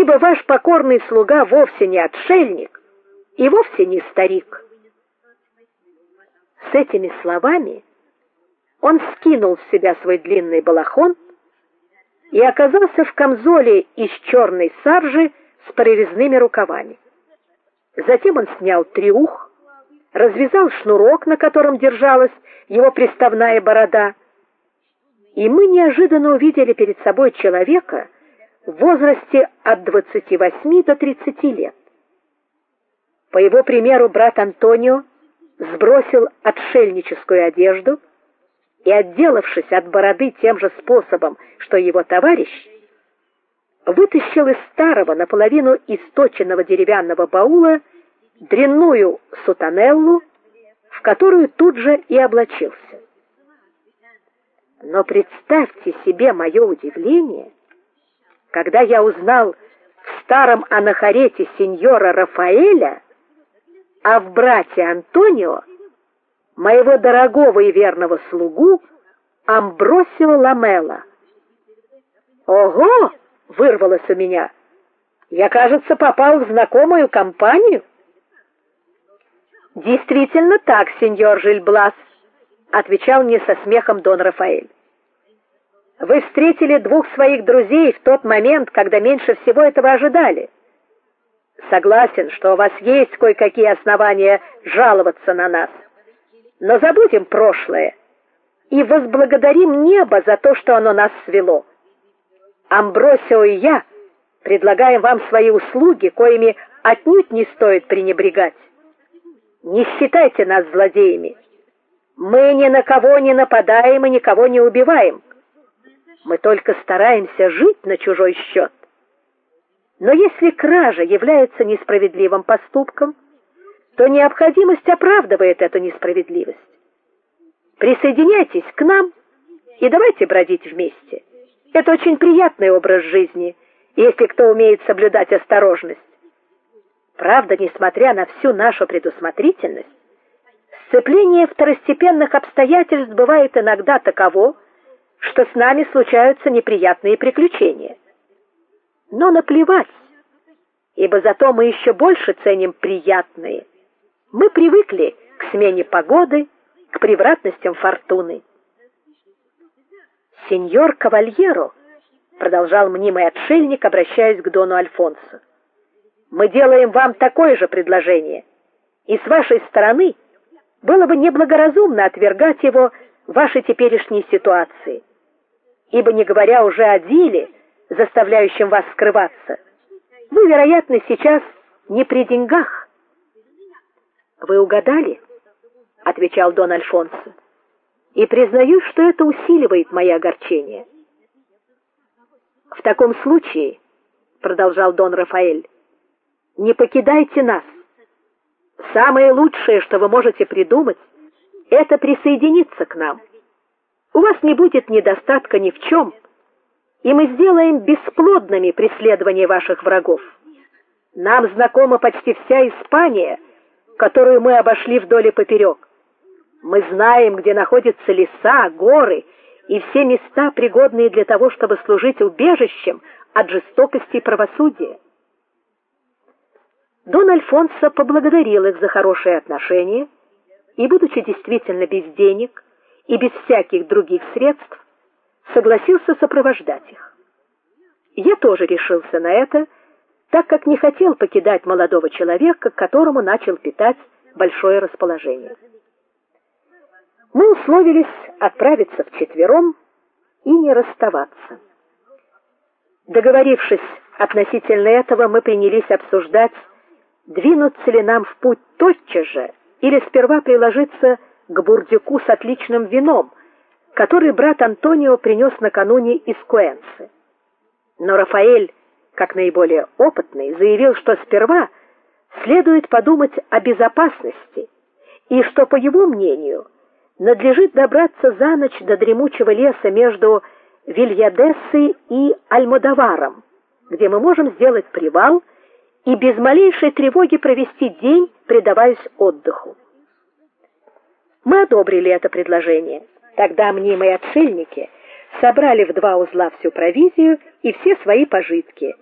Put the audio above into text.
ибо ваш покорный слуга вовсе не отшельник и вовсе не старик. С этими словами он скинул с себя свой длинный балахон и оказался в камзоле из черной саржи с прорезными рукавами. Затем он снял триух, развязал шнурок, на котором держалась его приставная борода, и мы неожиданно увидели перед собой человека в возрасте от 28 до 30 лет. По его примеру брат Антонио сбросил отшельническую одежду и, отделавшись от бороды тем же способом, что его товарищ, вытащил из старого наполовину источенного деревянного баула дрянную сутанеллу, в которую тут же и облачился. Но представьте себе мое удивление, когда я узнал в старом анахарете сеньора Рафаэля, а в брате Антонио моего дорогого и верного слугу Амбросио Ламела. Ого, вырвалось у меня. Я, кажется, попал в знакомую компанию. Действительно так, сеньор Жильблас, отвечал мне со смехом Дон Рафаэль. Вы встретили двух своих друзей в тот момент, когда меньше всего этого ожидали. Согласен, что у вас есть кое-какие основания жаловаться на нас. Но забудем прошлое и возблагодарим небо за то, что оно нас свело. Амбросио и я предлагаем вам свои услуги, коими отнюдь не стоит пренебрегать. Не считайте нас злодеями. Мы ни на кого не нападаем и никого не убиваем. Мы только стараемся жить на чужой счет. Но если кража является несправедливым поступком, то необходимость оправдывает эту несправедливость. Присоединяйтесь к нам и давайте бродить вместе. Это очень приятный образ жизни, если кто умеет соблюдать осторожность. Правда, несмотря на всю нашу предусмотрительность, сцепление второстепенных обстоятельств бывает иногда таково, что с нами случаются неприятные приключения. Но наплевать, ибо зато мы еще больше ценим приятные. Мы привыкли к смене погоды, к превратностям фортуны. Сеньор Кавальеро, продолжал мнимый отшельник, обращаясь к дону Альфонсо. Мы делаем вам такое же предложение. И с вашей стороны было бы неблагоразумно отвергать его в вашей теперешней ситуации. Ибо не говоря уже о деле, заставляющем вас скрываться, вы, вероятно, сейчас не при деньгах. Вы угадали, отвечал Дон Альфонсо. И признаю, что это усиливает мои огорчения. В таком случае, продолжал Дон Рафаэль, не покидайте нас. Самое лучшее, что вы можете придумать, это присоединиться к нам. У вас не будет недостатка ни в чем, и мы сделаем бесплодными преследование ваших врагов. Нам знакома почти вся Испания, которую мы обошли вдоль и поперек. Мы знаем, где находятся леса, горы и все места, пригодные для того, чтобы служить убежищем от жестокости и правосудия. Дон Альфонсо поблагодарил их за хорошие отношения и, будучи действительно без денег и без всяких других средств, согласился сопровождать их. Я тоже решился на это, так как не хотел покидать молодого человека, к которому начал питать большое расположение. Мы условились отправиться вчетвером и не расставаться. Договорившись относительно этого, мы принялись обсуждать, двинуться ли нам в путь тотчас же или сперва приложиться к бурдюку с отличным вином, который брат Антонио принес накануне из Куэнсы. Но Рафаэль, как наиболее опытный, заявил, что сперва следует подумать о безопасности, и что, по его мнению, надлежит добраться за ночь до дремучего леса между Вильядессой и Альмодоваром, где мы можем сделать привал и без малейшей тревоги провести день, предаваясь отдыху. Мы одобрили это предложение. Тогда мнимые отшельники собрали в два узла всю провизию и все свои пожитки